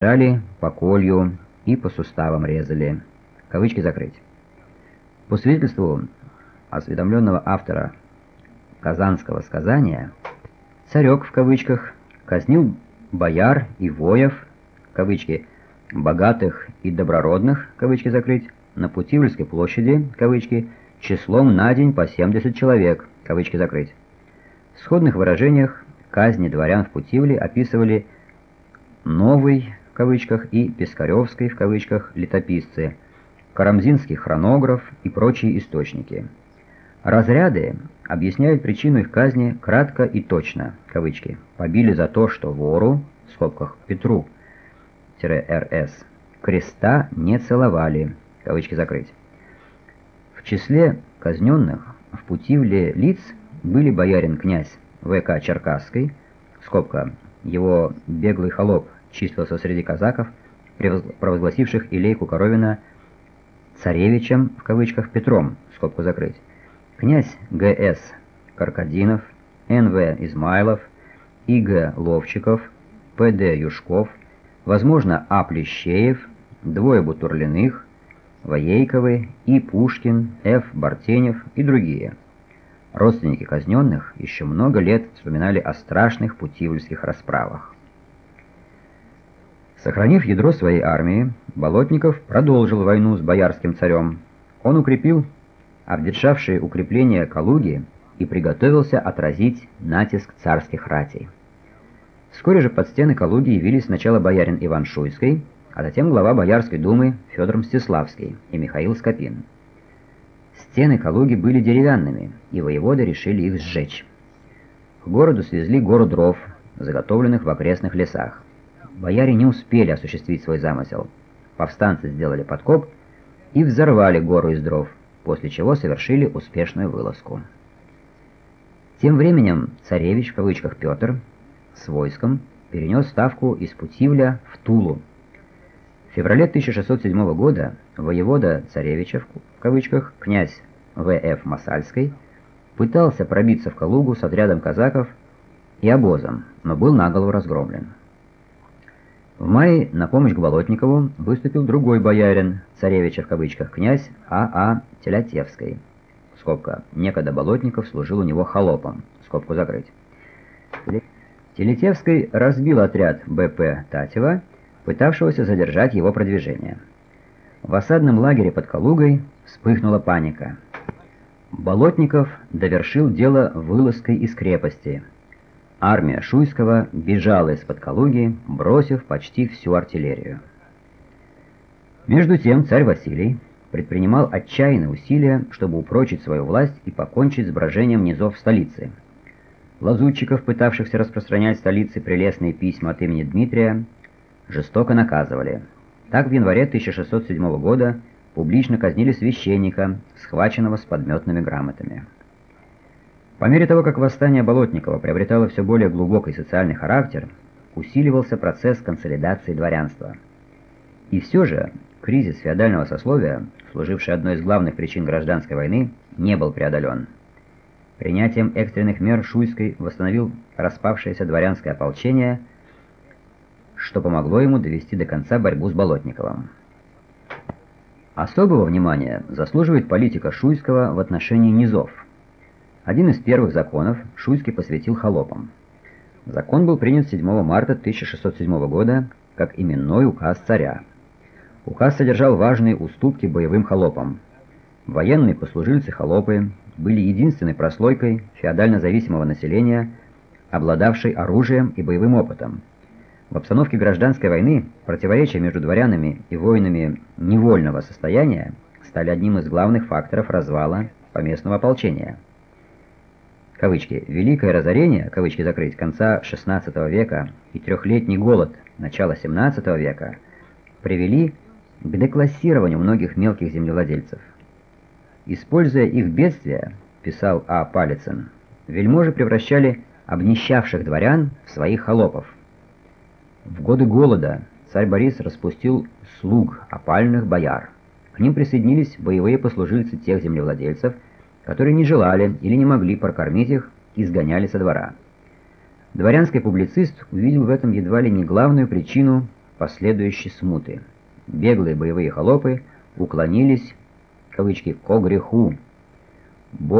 Жали по колью и по суставам резали. Кавычки закрыть. По свидетельству осведомленного автора казанского сказания, «Царек» в кавычках казнил бояр и воев, кавычки, богатых и доброродных, кавычки закрыть, на Путивльской площади, кавычки, числом на день по 70 человек, кавычки закрыть. В сходных выражениях казни дворян в Путивле описывали новый кавычках и Пискаревской в кавычках летописцы, Карамзинский хронограф и прочие источники. Разряды объясняют причину их казни кратко и точно, кавычки, побили за то, что вору, в скобках Петру, РС, креста не целовали, кавычки закрыть. В числе казненных в Путивле лиц были боярин-князь В.К. Черкасский, скобка, его беглый холоп числился среди казаков, провозгласивших Илейку Коровина «царевичем» в кавычках Петром, скобку закрыть, князь Г.С. Каркадинов, Н.В. Измайлов, И.Г. Ловчиков, П.Д. Юшков, возможно, А. Плещеев, двое Бутурлиных, Воейковы, И. Пушкин, Ф. Бартенев и другие. Родственники казненных еще много лет вспоминали о страшных путивльских расправах. Сохранив ядро своей армии, Болотников продолжил войну с боярским царем. Он укрепил обветшавшие укрепления Калуги и приготовился отразить натиск царских ратей. Вскоре же под стены Калуги явились сначала боярин Иван Шуйский, а затем глава Боярской думы Федор Мстиславский и Михаил Скопин. Стены Калуги были деревянными, и воеводы решили их сжечь. К городу свезли гору дров, заготовленных в окрестных лесах. Бояре не успели осуществить свой замысел. Повстанцы сделали подкоп и взорвали гору из дров, после чего совершили успешную вылазку. Тем временем царевич, в кавычках Петр, с войском перенес ставку из Путивля в Тулу. В феврале 1607 года воевода царевича, в кавычках, князь В.Ф. Масальский, пытался пробиться в Калугу с отрядом казаков и обозом, но был наголову разгромлен. В мае на помощь Болотникову выступил другой боярин, царевича в кавычках, князь А.А. А Телятевский. Скобка. Некогда Болотников служил у него холопом. Скобку закрыть. Телетевский разбил отряд Б.П. Татева, пытавшегося задержать его продвижение. В осадном лагере под Калугой вспыхнула паника. Болотников довершил дело вылазкой из крепости – Армия Шуйского бежала из-под Калуги, бросив почти всю артиллерию. Между тем царь Василий предпринимал отчаянные усилия, чтобы упрочить свою власть и покончить с брожением низов столицы. Лазутчиков, пытавшихся распространять в столице прелестные письма от имени Дмитрия, жестоко наказывали. Так в январе 1607 года публично казнили священника, схваченного с подметными грамотами. По мере того, как восстание Болотникова приобретало все более глубокий социальный характер, усиливался процесс консолидации дворянства. И все же кризис феодального сословия, служивший одной из главных причин гражданской войны, не был преодолен. Принятием экстренных мер Шуйской восстановил распавшееся дворянское ополчение, что помогло ему довести до конца борьбу с Болотниковым. Особого внимания заслуживает политика Шуйского в отношении низов – один из первых законов Шуйский посвятил холопам. Закон был принят 7 марта 1607 года как именной указ царя. Указ содержал важные уступки боевым холопам. Военные послужильцы-холопы были единственной прослойкой феодально-зависимого населения, обладавшей оружием и боевым опытом. В обстановке гражданской войны противоречия между дворянами и воинами невольного состояния стали одним из главных факторов развала поместного ополчения кавычки, «Великое разорение», кавычки закрыть, конца XVI века и трехлетний голод начала XVII века привели к деклассированию многих мелких землевладельцев. Используя их бедствия, писал А. Палицын, вельможи превращали обнищавших дворян в своих холопов. В годы голода царь Борис распустил слуг опальных бояр. К ним присоединились боевые послужильцы тех землевладельцев, которые не желали или не могли прокормить их и сгоняли со двора. Дворянский публицист увидел в этом едва ли не главную причину последующей смуты. Беглые боевые холопы уклонились, кавычки, «ко греху». Боль